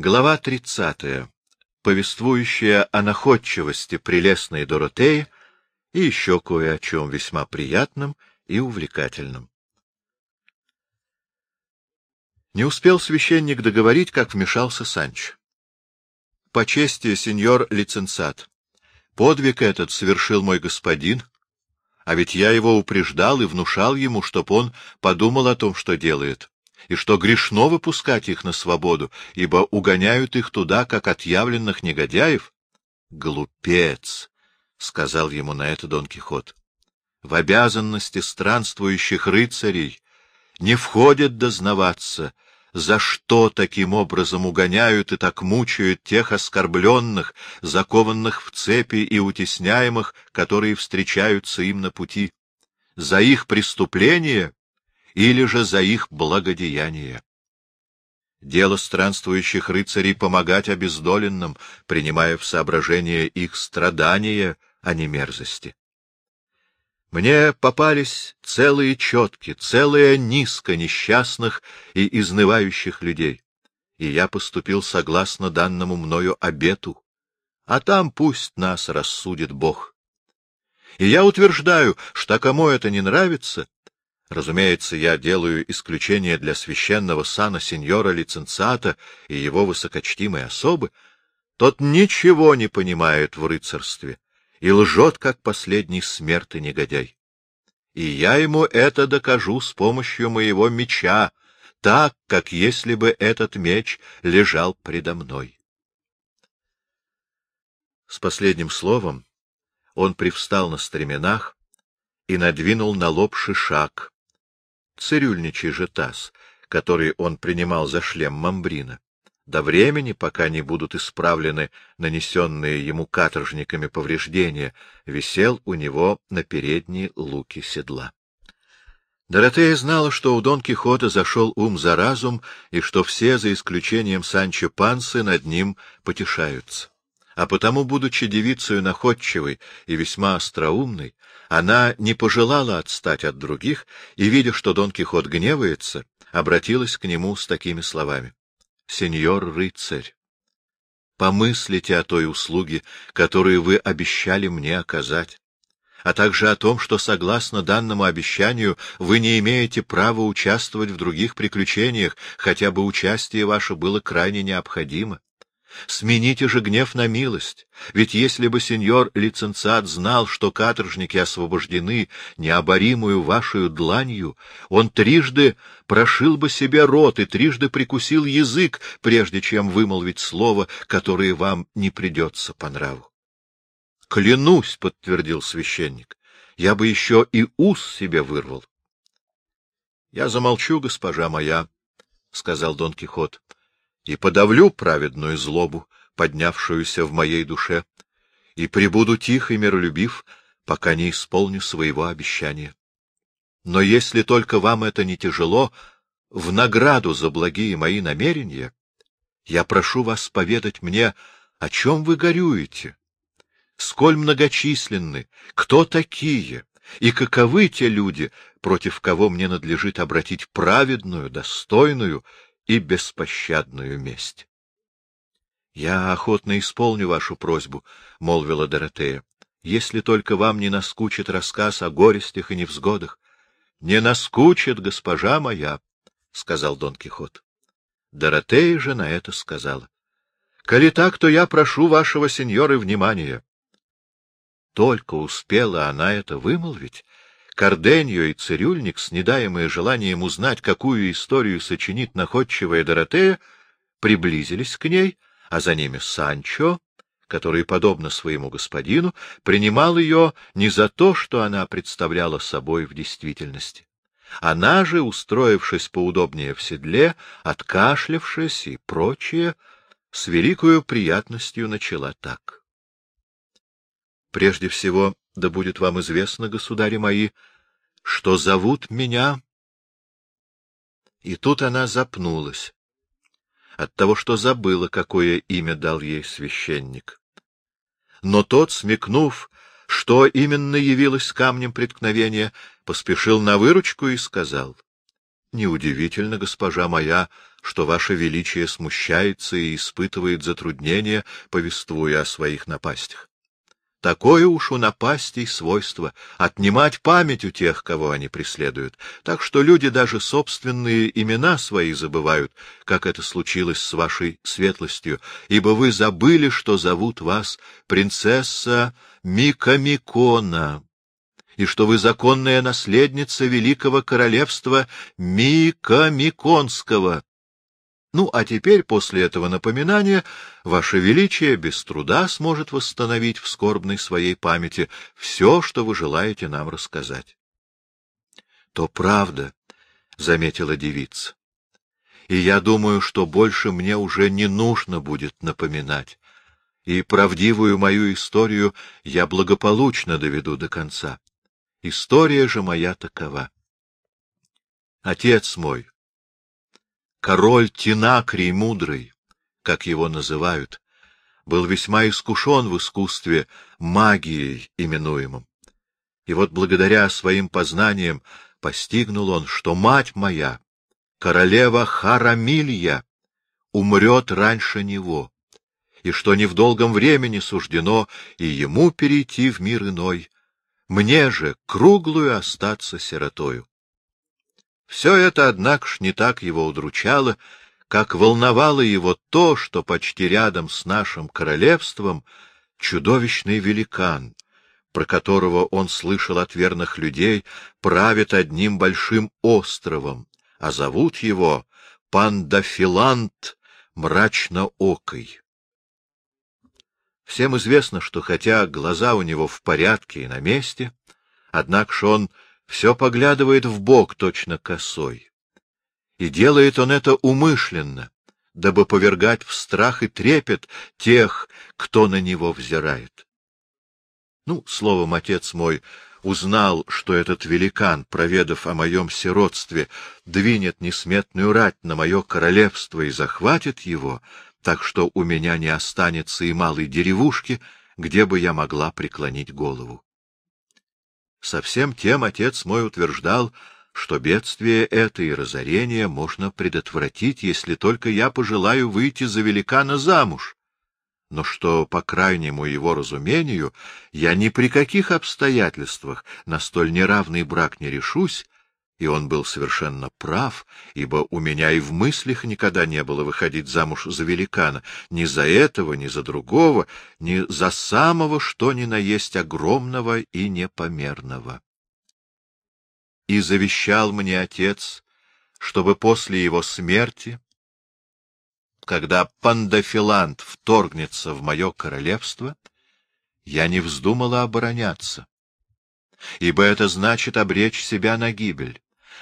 Глава тридцатая, повествующая о находчивости прелестной Доротеи и еще кое о чем весьма приятном и увлекательном. Не успел священник договорить, как вмешался Санч. — По чести, сеньор лицензат, подвиг этот совершил мой господин, а ведь я его упреждал и внушал ему, чтоб он подумал о том, что делает и что грешно выпускать их на свободу, ибо угоняют их туда, как отъявленных негодяев? — Глупец! — сказал ему на это Дон Кихот. — В обязанности странствующих рыцарей не входит дознаваться, за что таким образом угоняют и так мучают тех оскорбленных, закованных в цепи и утесняемых, которые встречаются им на пути. За их преступление или же за их благодеяние. Дело странствующих рыцарей помогать обездоленным, принимая в соображение их страдания, а не мерзости. Мне попались целые четки, целая низко несчастных и изнывающих людей, и я поступил согласно данному мною обету, а там пусть нас рассудит Бог. И я утверждаю, что кому это не нравится, Разумеется, я делаю исключение для священного сана сеньора лиценциата и его высокочтимой особы. Тот ничего не понимает в рыцарстве и лжет, как последний смертный негодяй. И я ему это докажу с помощью моего меча, так, как если бы этот меч лежал предо мной. С последним словом он привстал на стременах и надвинул на лоб шишак, цирюльничий же таз, который он принимал за шлем мамбрина, до времени, пока не будут исправлены нанесенные ему каторжниками повреждения, висел у него на передней луке седла. Доротея знала, что у Дон Кихота зашел ум за разум, и что все, за исключением Санчо Пансы, над ним потешаются а потому, будучи девицей находчивой и весьма остроумной, она не пожелала отстать от других и, видя, что Дон Кихот гневается, обратилась к нему с такими словами. — Сеньор рыцарь, помыслите о той услуге, которую вы обещали мне оказать, а также о том, что, согласно данному обещанию, вы не имеете права участвовать в других приключениях, хотя бы участие ваше было крайне необходимо. Смените же гнев на милость, ведь если бы сеньор лиценциат знал, что каторжники освобождены необоримую вашей дланью, он трижды прошил бы себе рот и трижды прикусил язык, прежде чем вымолвить слово, которое вам не придется по нраву. — Клянусь, — подтвердил священник, — я бы еще и ус себе вырвал. — Я замолчу, госпожа моя, — сказал Дон Кихот и подавлю праведную злобу, поднявшуюся в моей душе, и прибуду тих и миролюбив, пока не исполню своего обещания. Но если только вам это не тяжело, в награду за благие мои намерения, я прошу вас поведать мне, о чем вы горюете, сколь многочисленны, кто такие, и каковы те люди, против кого мне надлежит обратить праведную, достойную и беспощадную месть. — Я охотно исполню вашу просьбу, — молвила Доротея, — если только вам не наскучит рассказ о горестях и невзгодах. — Не наскучит, госпожа моя, — сказал Дон Кихот. Доротея же на это сказала. — Коли так, то я прошу вашего сеньора внимания. Только успела она это вымолвить, Карденьо и Цирюльник, снедаемые желанием узнать, какую историю сочинит находчивая Доротея, приблизились к ней, а за ними Санчо, который, подобно своему господину, принимал ее не за то, что она представляла собой в действительности. Она же, устроившись поудобнее в седле, откашлявшись и прочее, с великою приятностью начала так. Прежде всего, да будет вам известно, государи мои, что зовут меня... И тут она запнулась от того, что забыла, какое имя дал ей священник. Но тот, смекнув, что именно явилось камнем преткновения, поспешил на выручку и сказал, — Неудивительно, госпожа моя, что ваше величие смущается и испытывает затруднения, повествуя о своих напастях. Такое уж у напастей свойство — отнимать память у тех, кого они преследуют, так что люди даже собственные имена свои забывают, как это случилось с вашей светлостью, ибо вы забыли, что зовут вас принцесса Микамикона, и что вы законная наследница великого королевства Микамиконского. Ну, а теперь, после этого напоминания, Ваше Величие без труда сможет восстановить в скорбной своей памяти все, что вы желаете нам рассказать. — То правда, — заметила девица. — И я думаю, что больше мне уже не нужно будет напоминать, и правдивую мою историю я благополучно доведу до конца. История же моя такова. Отец мой, король Тинакрий Мудрый, как его называют, был весьма искушен в искусстве магией именуемым. И вот благодаря своим познаниям постигнул он, что мать моя, королева Харамилья, умрет раньше него, и что не в долгом времени суждено и ему перейти в мир иной, мне же круглую остаться сиротою. Все это, однако ж, не так его удручало, как волновало его то, что почти рядом с нашим королевством чудовищный великан, про которого он слышал от верных людей, правит одним большим островом, а зовут его Пандафилант мрачноокой. Всем известно, что хотя глаза у него в порядке и на месте, однако ж он все поглядывает в бок точно косой. И делает он это умышленно, дабы повергать в страх и трепет тех, кто на него взирает. Ну, словом, отец мой узнал, что этот великан, проведав о моем сиротстве, двинет несметную рать на мое королевство и захватит его, так что у меня не останется и малой деревушки, где бы я могла преклонить голову. Совсем тем отец мой утверждал, что бедствие это и разорение можно предотвратить, если только я пожелаю выйти за великана замуж, но что, по крайнему его разумению, я ни при каких обстоятельствах на столь неравный брак не решусь, и он был совершенно прав, ибо у меня и в мыслях никогда не было выходить замуж за великана, ни за этого, ни за другого, ни за самого, что ни на есть огромного и непомерного. И завещал мне отец, чтобы после его смерти, когда Пандафилант вторгнется в мое королевство, я не вздумала обороняться, ибо это значит обречь себя на гибель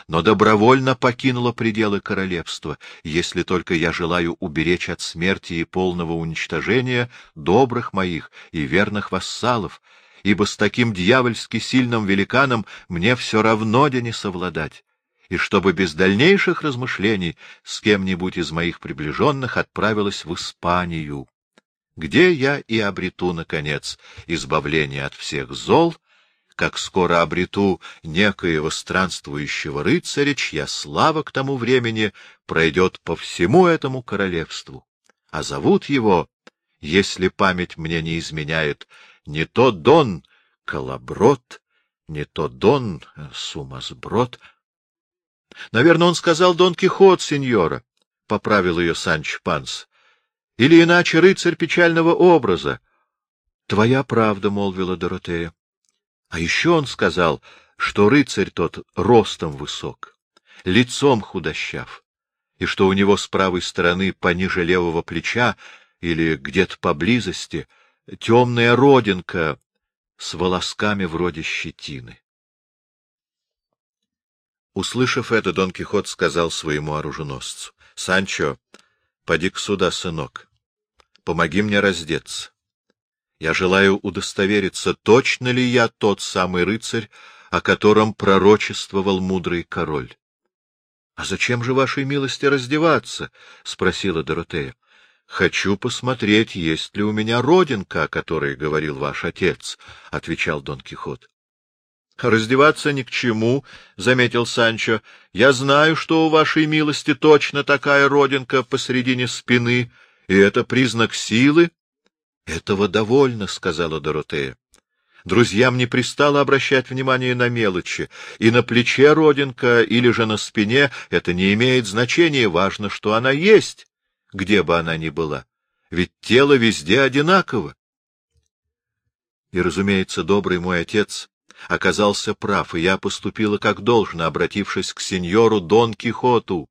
но добровольно покинула пределы королевства, если только я желаю уберечь от смерти и полного уничтожения добрых моих и верных вассалов, ибо с таким дьявольски сильным великаном мне все равно де не совладать, и чтобы без дальнейших размышлений с кем-нибудь из моих приближенных отправилась в Испанию, где я и обрету, наконец, избавление от всех зол как скоро обрету некоего странствующего рыцаря, чья слава к тому времени пройдет по всему этому королевству. А зовут его, если память мне не изменяет, не то Дон Колоброд, не то Дон Сумасброд. Наверное, он сказал Дон Кихот, сеньора, — поправил ее Санч Панс. Или иначе рыцарь печального образа. — Твоя правда, — молвила Доротея. А еще он сказал, что рыцарь тот ростом высок, лицом худощав, и что у него с правой стороны пониже левого плеча или где-то поблизости темная родинка с волосками вроде щетины. Услышав это, Дон Кихот сказал своему оруженосцу, — Санчо, поди-ка сюда, сынок, помоги мне раздеться. Я желаю удостовериться, точно ли я тот самый рыцарь, о котором пророчествовал мудрый король. — А зачем же, вашей милости, раздеваться? — спросила Доротея. — Хочу посмотреть, есть ли у меня родинка, о которой говорил ваш отец, — отвечал Дон Кихот. — Раздеваться ни к чему, — заметил Санчо. — Я знаю, что у вашей милости точно такая родинка посредине спины, и это признак силы. — Этого довольно, — сказала Доротея. Друзьям не пристало обращать внимание на мелочи, и на плече родинка или же на спине это не имеет значения, важно, что она есть, где бы она ни была, ведь тело везде одинаково. И, разумеется, добрый мой отец оказался прав, и я поступила как должно, обратившись к сеньору Дон Кихоту.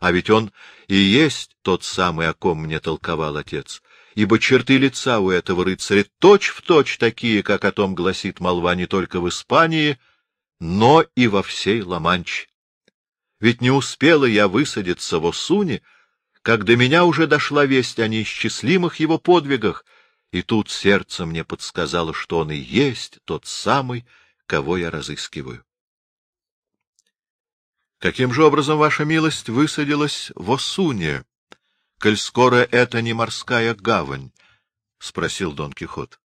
А ведь он и есть тот самый, о ком мне толковал отец, ибо черты лица у этого рыцаря точь-в-точь такие, как о том гласит молва не только в Испании, но и во всей Ла-Манче. Ведь не успела я высадиться в Осуне, как до меня уже дошла весть о неисчислимых его подвигах, и тут сердце мне подсказало, что он и есть тот самый, кого я разыскиваю. — Каким же образом ваша милость высадилась в Осуне, коль скоро это не морская гавань? — спросил Дон Кихот.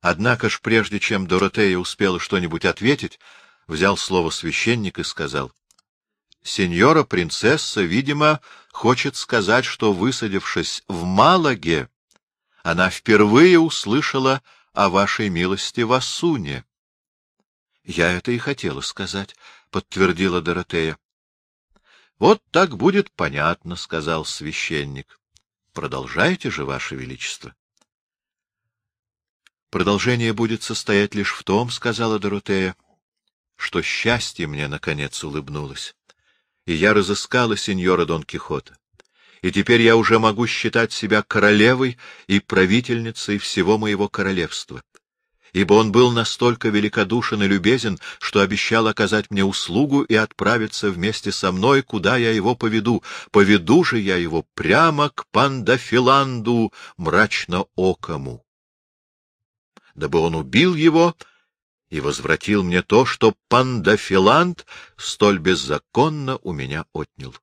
Однако ж, прежде чем Доротея успела что-нибудь ответить, взял слово священник и сказал. — Сеньора принцесса, видимо, хочет сказать, что, высадившись в Малаге, она впервые услышала о вашей милости в Асуне. — Я это и хотела сказать, — подтвердила Доротея. — Вот так будет понятно, — сказал священник. — Продолжайте же, ваше величество. — Продолжение будет состоять лишь в том, — сказала Доротея, — что счастье мне, наконец, улыбнулось, и я разыскала сеньора Дон Кихота и теперь я уже могу считать себя королевой и правительницей всего моего королевства ибо он был настолько великодушен и любезен, что обещал оказать мне услугу и отправиться вместе со мной, куда я его поведу. Поведу же я его прямо к Пандафиланду мрачно-окому. Дабы он убил его и возвратил мне то, что Пандафиланд столь беззаконно у меня отнял.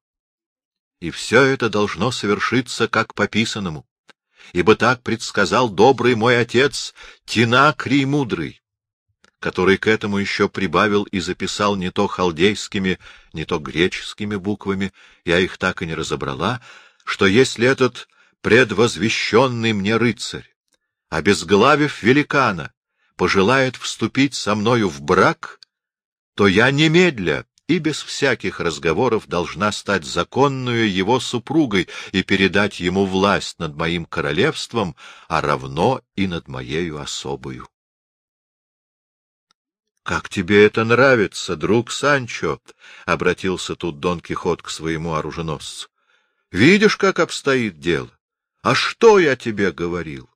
И все это должно совершиться как пописанному ибо так предсказал добрый мой отец Тинакрий Мудрый, который к этому еще прибавил и записал не то халдейскими, не то греческими буквами, я их так и не разобрала, что если этот предвозвещенный мне рыцарь, обезглавив великана, пожелает вступить со мною в брак, то я немедля и без всяких разговоров должна стать законную его супругой и передать ему власть над моим королевством, а равно и над моею особою. — Как тебе это нравится, друг Санчо? — обратился тут Дон Кихот к своему оруженосцу. — Видишь, как обстоит дело? А что я тебе говорил?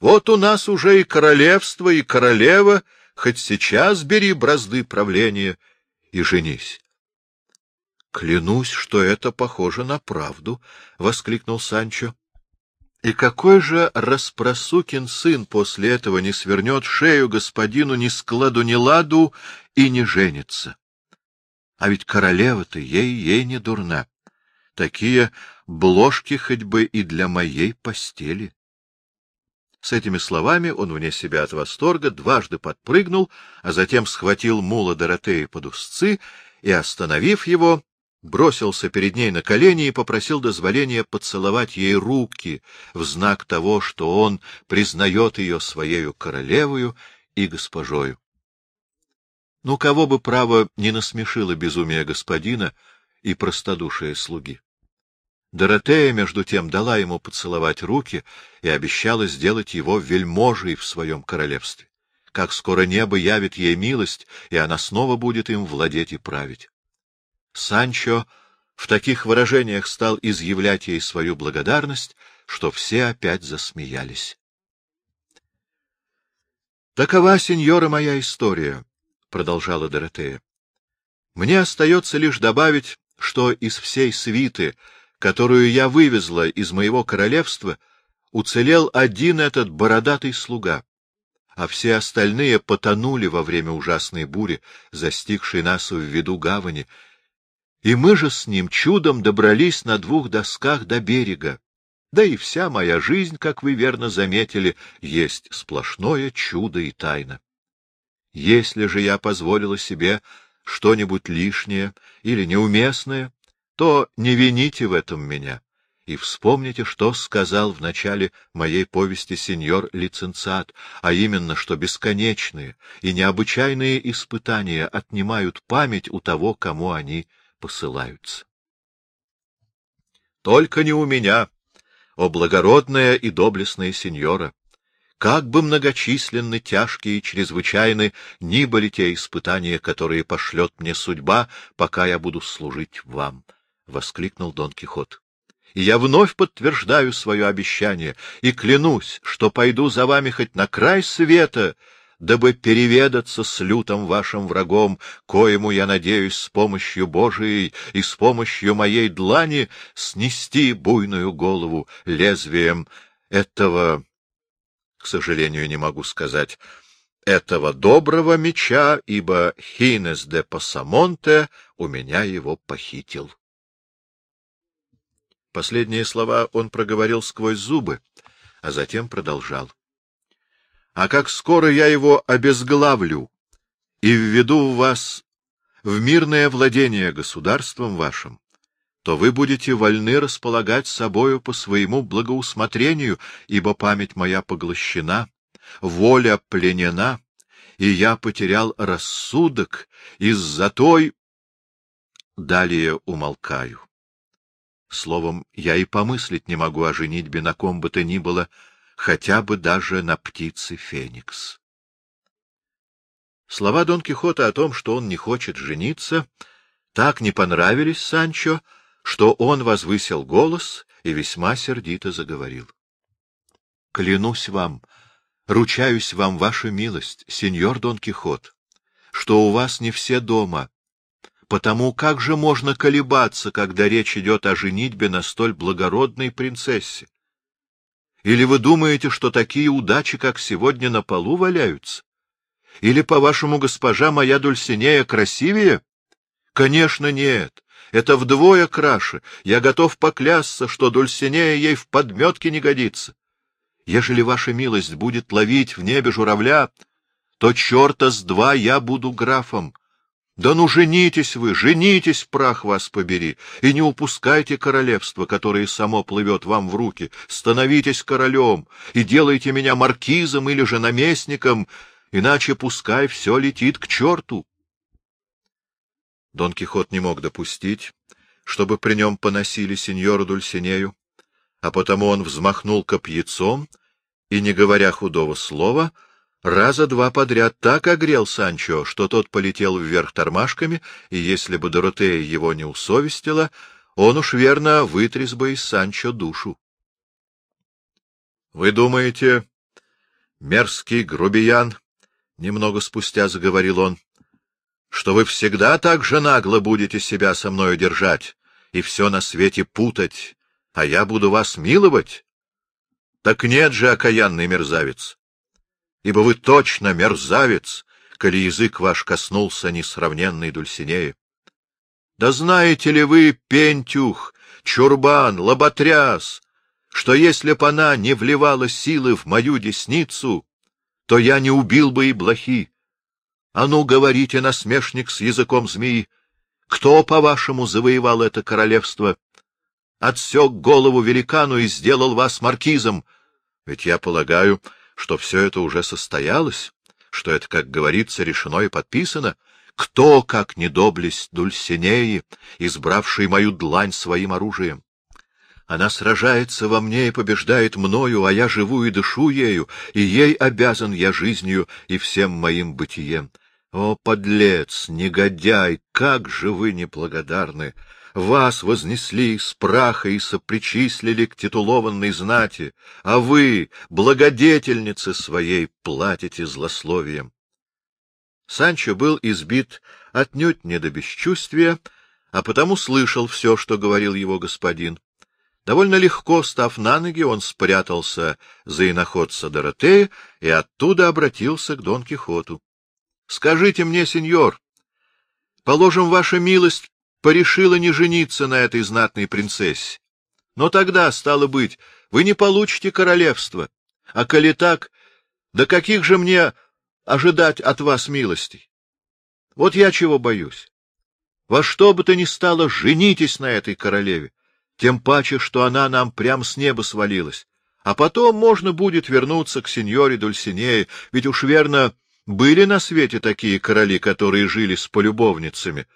Вот у нас уже и королевство, и королева, хоть сейчас бери бразды правления — и женись. — Клянусь, что это похоже на правду, — воскликнул Санчо. — И какой же распросукин сын после этого не свернет шею господину ни складу, ни ладу и не женится? А ведь королева-то ей-ей не дурна. Такие бложки хоть бы и для моей постели. С этими словами он вне себя от восторга дважды подпрыгнул, а затем схватил мула Доротеи под узцы и, остановив его, бросился перед ней на колени и попросил дозволения поцеловать ей руки в знак того, что он признает ее своею королевою и госпожою. Ну, кого бы право не насмешило безумие господина и простодушие слуги. Доротея, между тем, дала ему поцеловать руки и обещала сделать его вельможей в своем королевстве. Как скоро небо явит ей милость, и она снова будет им владеть и править. Санчо в таких выражениях стал изъявлять ей свою благодарность, что все опять засмеялись. — Такова, сеньора, моя история, — продолжала Доротея. — Мне остается лишь добавить, что из всей свиты, которую я вывезла из моего королевства, уцелел один этот бородатый слуга, а все остальные потонули во время ужасной бури, застигшей нас в виду гавани, и мы же с ним чудом добрались на двух досках до берега. Да и вся моя жизнь, как вы верно заметили, есть сплошное чудо и тайна. Если же я позволила себе что-нибудь лишнее или неуместное, то не вините в этом меня и вспомните, что сказал в начале моей повести сеньор-лиценциат, а именно, что бесконечные и необычайные испытания отнимают память у того, кому они посылаются. Только не у меня, о благородная и доблестная сеньора! Как бы многочисленны, тяжкие и чрезвычайны ни были те испытания, которые пошлет мне судьба, пока я буду служить вам! — воскликнул Дон Кихот и я вновь подтверждаю свое обещание и клянусь, что пойду за вами хоть на край света, дабы переведаться с лютым вашим врагом, коему я надеюсь с помощью Божией и с помощью моей длани снести буйную голову лезвием этого, к сожалению, не могу сказать, этого доброго меча, ибо Хинес де Пасамонте у меня его похитил. Последние слова он проговорил сквозь зубы, а затем продолжал. — А как скоро я его обезглавлю и введу в вас в мирное владение государством вашим, то вы будете вольны располагать собою по своему благоусмотрению, ибо память моя поглощена, воля пленена, и я потерял рассудок из-за той... Далее умолкаю. Словом, я и помыслить не могу о женитьбе на ком бы то ни было, хотя бы даже на птице Феникс. Слова Дон Кихота о том, что он не хочет жениться, так не понравились Санчо, что он возвысил голос и весьма сердито заговорил. — Клянусь вам, ручаюсь вам, ваша милость, сеньор Дон Кихот, что у вас не все дома, Потому как же можно колебаться, когда речь идет о женитьбе на столь благородной принцессе? Или вы думаете, что такие удачи, как сегодня, на полу валяются? Или, по-вашему, госпожа моя Дульсинея красивее? Конечно, нет. Это вдвое краше. Я готов поклясться, что Дульсинея ей в подметке не годится. Ежели ваша милость будет ловить в небе журавля, то черта с два я буду графом, да ну женитесь вы, женитесь, прах вас побери, и не упускайте королевство, которое само плывет вам в руки. Становитесь королем и делайте меня маркизом или же наместником, иначе пускай все летит к черту. Дон Кихот не мог допустить, чтобы при нем поносили сеньору Дульсинею, а потому он взмахнул копьяцом и, не говоря худого слова, — раза два подряд так огрел Санчо, что тот полетел вверх тормашками, и если бы Доротея его не усовестила, он уж верно вытряс бы из Санчо душу. — Вы думаете, мерзкий грубиян, — немного спустя заговорил он, — что вы всегда так же нагло будете себя со мною держать и все на свете путать, а я буду вас миловать? Так нет же, окаянный мерзавец! Ибо вы точно мерзавец, коли язык ваш коснулся несравненной Дульсинеи. Да знаете ли вы, Пентюх, Чурбан, Лоботряс, что если б она не вливала силы в мою десницу, то я не убил бы и блохи? А ну, говорите, насмешник с языком змеи, кто, по-вашему, завоевал это королевство? Отсек голову великану и сделал вас маркизом. Ведь я полагаю, что все это уже состоялось, что это, как говорится, решено и подписано, кто, как не доблесть Дульсинеи, избравший мою длань своим оружием? Она сражается во мне и побеждает мною, а я живу и дышу ею, и ей обязан я жизнью и всем моим бытием. О, подлец, негодяй, как же вы неблагодарны! Вас вознесли с праха и сопричислили к титулованной знати, а вы, благодетельницы своей, платите злословием. Санчо был избит отнюдь не до бесчувствия, а потому слышал все, что говорил его господин. Довольно легко, став на ноги, он спрятался за иноходца Доротея и оттуда обратился к Дон Кихоту. — Скажите мне, сеньор, положим, ваша милость порешила не жениться на этой знатной принцессе. Но тогда, стало быть, вы не получите королевство. А коли так, до каких же мне ожидать от вас милостей. Вот я чего боюсь. Во что бы то ни стало, женитесь на этой королеве, тем паче, что она нам прям с неба свалилась. А потом можно будет вернуться к сеньоре Дульсинее, ведь уж верно, были на свете такие короли, которые жили с полюбовницами.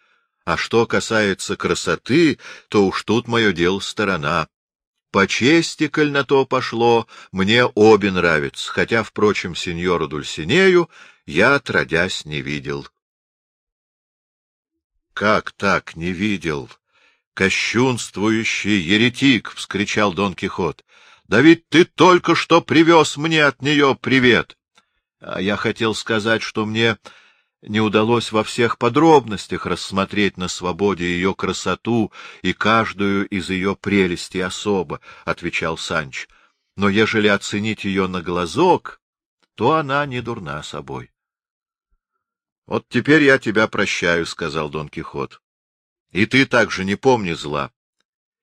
А что касается красоты, то уж тут мое дело сторона. По чести, коль на то пошло, мне обе нравятся, хотя, впрочем, сеньору Дульсинею я, отродясь, не видел. — Как так не видел? Кощунствующий еретик! — вскричал Дон Кихот. — Да ведь ты только что привез мне от нее привет! А я хотел сказать, что мне не удалось во всех подробностях рассмотреть на свободе ее красоту и каждую из ее прелестей особо, — отвечал Санч. — Но ежели оценить ее на глазок, то она не дурна собой. — Вот теперь я тебя прощаю, — сказал Дон Кихот. — И ты также не помни зла,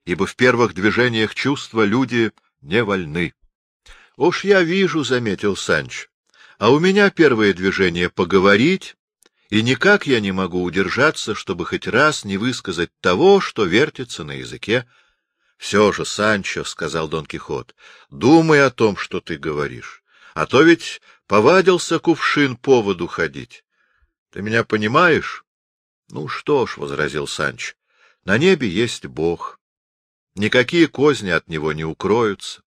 ибо в первых движениях чувства люди не вольны. — Уж я вижу, — заметил Санч, — а у меня первое движение — поговорить, и никак я не могу удержаться, чтобы хоть раз не высказать того, что вертится на языке. — Все же, Санчо, — сказал Дон Кихот, — думай о том, что ты говоришь. А то ведь повадился кувшин по воду ходить. Ты меня понимаешь? — Ну что ж, — возразил Санч, — на небе есть Бог. Никакие козни от него не укроются.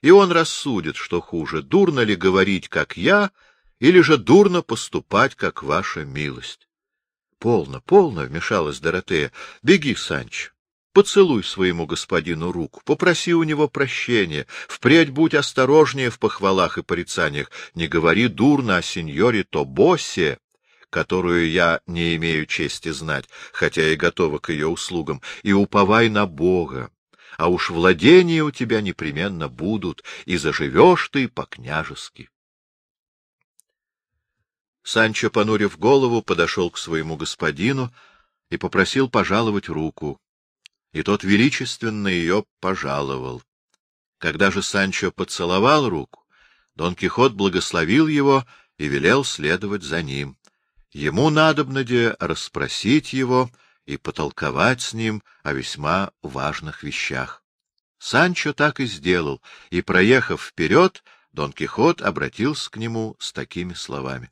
И он рассудит, что хуже, дурно ли говорить, как я, — или же дурно поступать, как ваша милость. — Полно, полно, — вмешалась Доротея. — Беги, Санч, поцелуй своему господину руку, попроси у него прощения, впредь будь осторожнее в похвалах и порицаниях, не говори дурно о сеньоре Тобосе, которую я не имею чести знать, хотя и готова к ее услугам, и уповай на Бога, а уж владения у тебя непременно будут, и заживешь ты по-княжески. Санчо, понурив голову, подошел к своему господину и попросил пожаловать руку. И тот величественно ее пожаловал. Когда же Санчо поцеловал руку, Дон Кихот благословил его и велел следовать за ним. Ему надобно расспросить его и потолковать с ним о весьма важных вещах. Санчо так и сделал, и, проехав вперед, Дон Кихот обратился к нему с такими словами.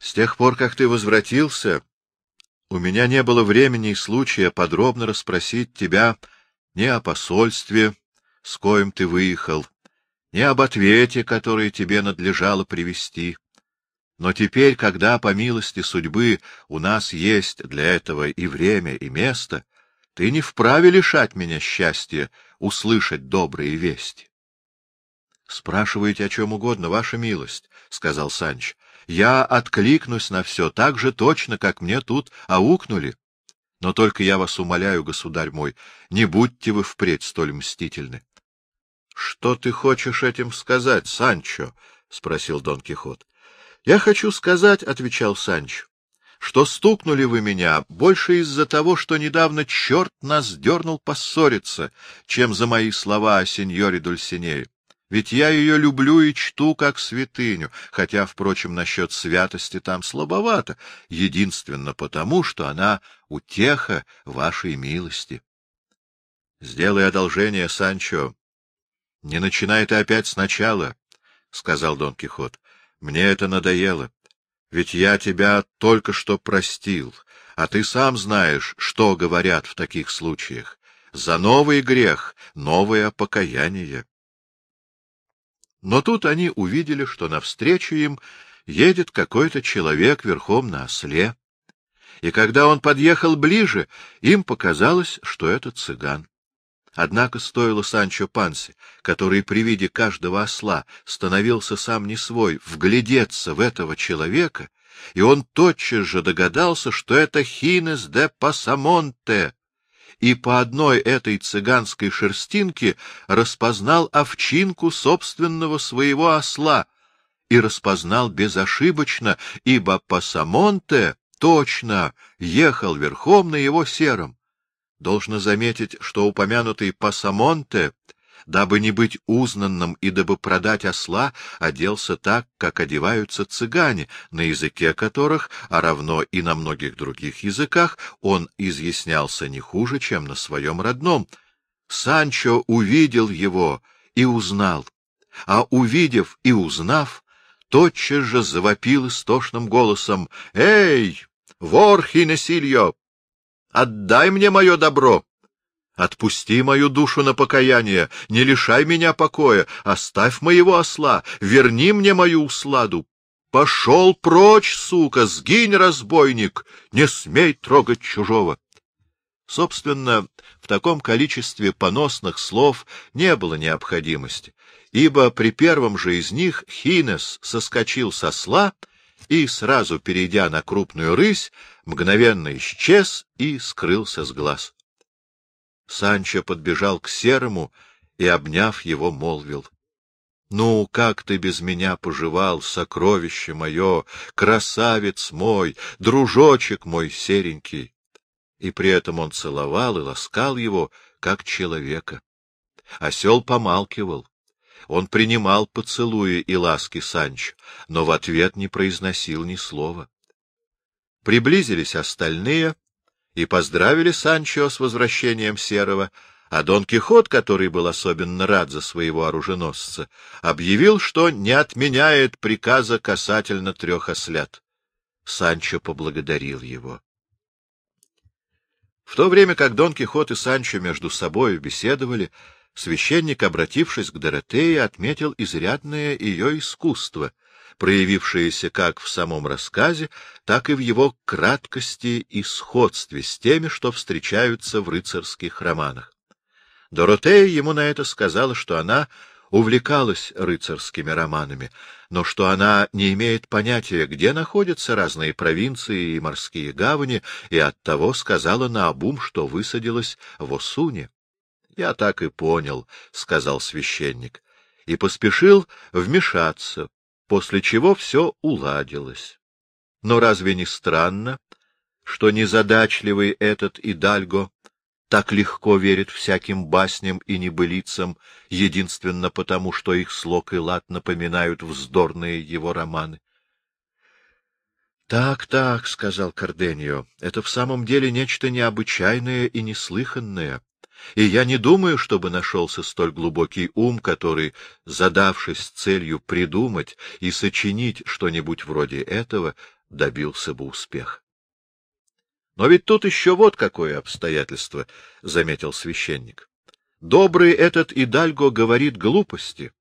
С тех пор, как ты возвратился, у меня не было времени и случая подробно расспросить тебя ни о посольстве, с коим ты выехал, ни об ответе, который тебе надлежало привести. Но теперь, когда, по милости судьбы, у нас есть для этого и время, и место, ты не вправе лишать меня счастья услышать добрые вести. — Спрашиваете о чем угодно, ваша милость, — сказал Санч я откликнусь на все так же точно, как мне тут аукнули. Но только я вас умоляю, государь мой, не будьте вы впредь столь мстительны. — Что ты хочешь этим сказать, Санчо? — спросил Дон Кихот. — Я хочу сказать, — отвечал Санчо, — что стукнули вы меня больше из-за того, что недавно черт нас дернул поссориться, чем за мои слова о сеньоре Дульсинею. Ведь я ее люблю и чту как святыню, хотя, впрочем, насчет святости там слабовато, единственно потому, что она утеха вашей милости. — Сделай одолжение, Санчо. — Не начинай ты опять сначала, — сказал Дон Кихот. — Мне это надоело. Ведь я тебя только что простил, а ты сам знаешь, что говорят в таких случаях. За новый грех — новое покаяние. Но тут они увидели, что навстречу им едет какой-то человек верхом на осле. И когда он подъехал ближе, им показалось, что это цыган. Однако стоило Санчо Пансе, который при виде каждого осла становился сам не свой, вглядеться в этого человека, и он тотчас же догадался, что это Хинес де Пасамонте, и по одной этой цыганской шерстинке распознал овчинку собственного своего осла, и распознал безошибочно, ибо Пасамонте точно ехал верхом на его сером. Должно заметить, что упомянутый Пасамонте дабы не быть узнанным и дабы продать осла, оделся так, как одеваются цыгане, на языке которых, а равно и на многих других языках, он изъяснялся не хуже, чем на своем родном. Санчо увидел его и узнал, а увидев и узнав, тотчас же завопил истошным голосом «Эй, вор Хинесильо! Отдай мне мое добро!» Отпусти мою душу на покаяние, не лишай меня покоя, оставь моего осла, верни мне мою усладу. Пошел прочь, сука, сгинь, разбойник, не смей трогать чужого. Собственно, в таком количестве поносных слов не было необходимости, ибо при первом же из них Хинес соскочил со сла и, сразу перейдя на крупную рысь, мгновенно исчез и скрылся с глаз. Санчо подбежал к Серому и, обняв его, молвил. — Ну, как ты без меня поживал, сокровище мое, красавец мой, дружочек мой серенький? И при этом он целовал и ласкал его, как человека. Осел помалкивал. Он принимал поцелуи и ласки Санчо, но в ответ не произносил ни слова. Приблизились остальные, и поздравили Санчо с возвращением Серого, а Дон Кихот, который был особенно рад за своего оруженосца, объявил, что не отменяет приказа касательно трех ослят. Санчо поблагодарил его. В то время как Дон Кихот и Санчо между собой беседовали, священник, обратившись к Доротее, отметил изрядное ее искусство — проявившееся как в самом рассказе, так и в его краткости и сходстве с теми, что встречаются в рыцарских романах. Доротея ему на это сказала, что она увлекалась рыцарскими романами, но что она не имеет понятия, где находятся разные провинции и морские гавани, и оттого сказала наобум, что высадилась в Осуне. — Я так и понял, — сказал священник, и поспешил вмешаться, после чего все уладилось. Но разве не странно, что незадачливый этот Идальго так легко верит всяким басням и небылицам, единственно потому, что их слог и лад напоминают вздорные его романы? — Так, так, — сказал Карденио, — это в самом деле нечто необычайное и неслыханное. И я не думаю, чтобы нашелся столь глубокий ум, который, задавшись целью придумать и сочинить что-нибудь вроде этого, добился бы успеха. Но ведь тут еще вот какое обстоятельство, — заметил священник. Добрый этот Идальго говорит глупости,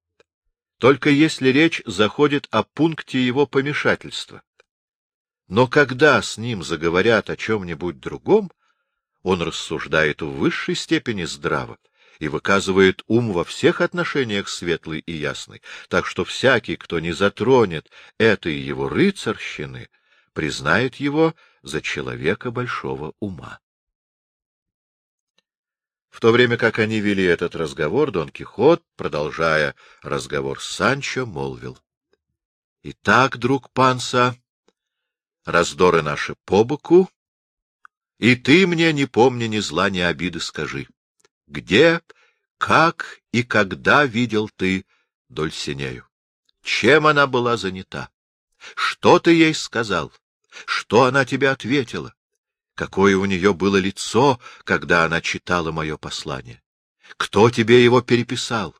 только если речь заходит о пункте его помешательства. Но когда с ним заговорят о чем-нибудь другом, он рассуждает в высшей степени здраво и выказывает ум во всех отношениях светлый и ясный, так что всякий, кто не затронет этой его рыцарщины, признает его за человека большого ума. В то время как они вели этот разговор, Дон Кихот, продолжая разговор с Санчо, молвил. — Итак, друг Панса, раздоры наши по боку, и ты мне, не помня ни зла, ни обиды, скажи, где, как и когда видел ты Дольсинею? Чем она была занята? Что ты ей сказал? Что она тебе ответила? Какое у нее было лицо, когда она читала мое послание? Кто тебе его переписал?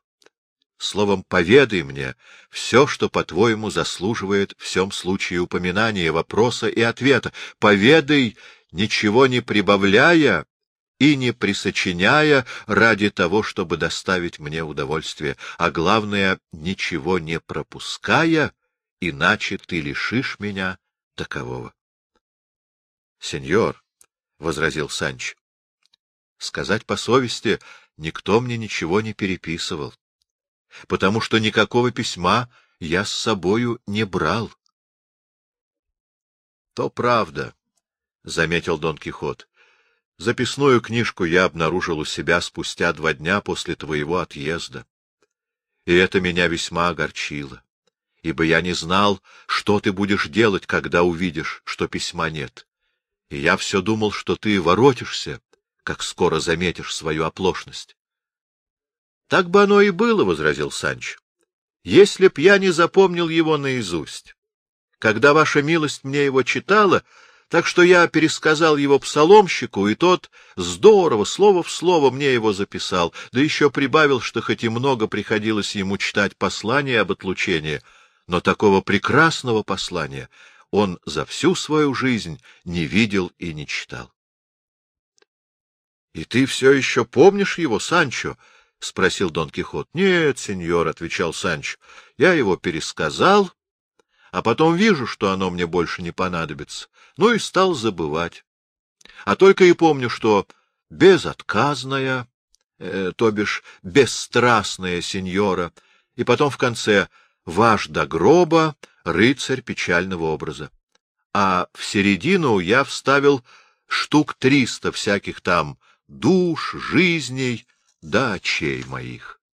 Словом, поведай мне все, что, по-твоему, заслуживает в всем случае упоминания, вопроса и ответа. Поведай ничего не прибавляя и не присочиняя ради того, чтобы доставить мне удовольствие, а главное, ничего не пропуская, иначе ты лишишь меня такового. — Сеньор, — возразил Санч, — сказать по совести, никто мне ничего не переписывал, потому что никакого письма я с собою не брал. — То правда, — заметил Дон Кихот. — Записную книжку я обнаружил у себя спустя два дня после твоего отъезда. И это меня весьма огорчило, ибо я не знал, что ты будешь делать, когда увидишь, что письма нет. И я все думал, что ты воротишься, как скоро заметишь свою оплошность. — Так бы оно и было, — возразил Санч. — Если б я не запомнил его наизусть. Когда ваша милость мне его читала, так что я пересказал его псаломщику, и тот здорово, слово в слово мне его записал, да еще прибавил, что хоть и много приходилось ему читать послания об отлучении, но такого прекрасного послания он за всю свою жизнь не видел и не читал. — И ты все еще помнишь его, Санчо? — спросил Дон Кихот. — Нет, сеньор, — отвечал Санчо, — я его пересказал, а потом вижу, что оно мне больше не понадобится, ну и стал забывать. А только и помню, что безотказная, э, то бишь бесстрастная сеньора, и потом в конце «Ваш до гроба, рыцарь печального образа». А в середину я вставил штук триста всяких там душ, жизней да очей моих.